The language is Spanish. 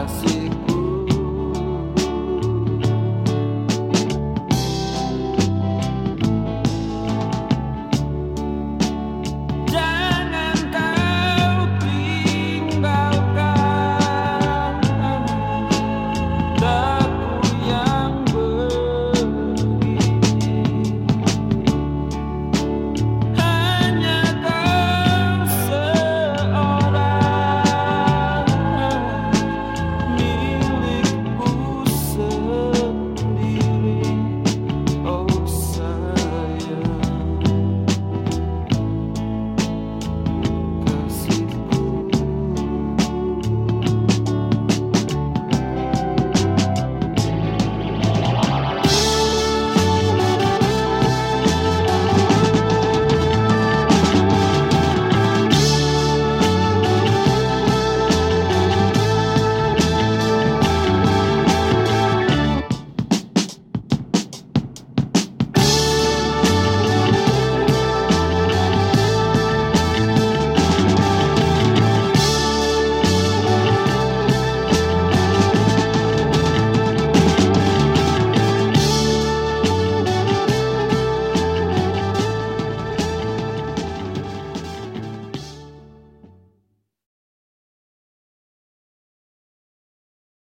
así.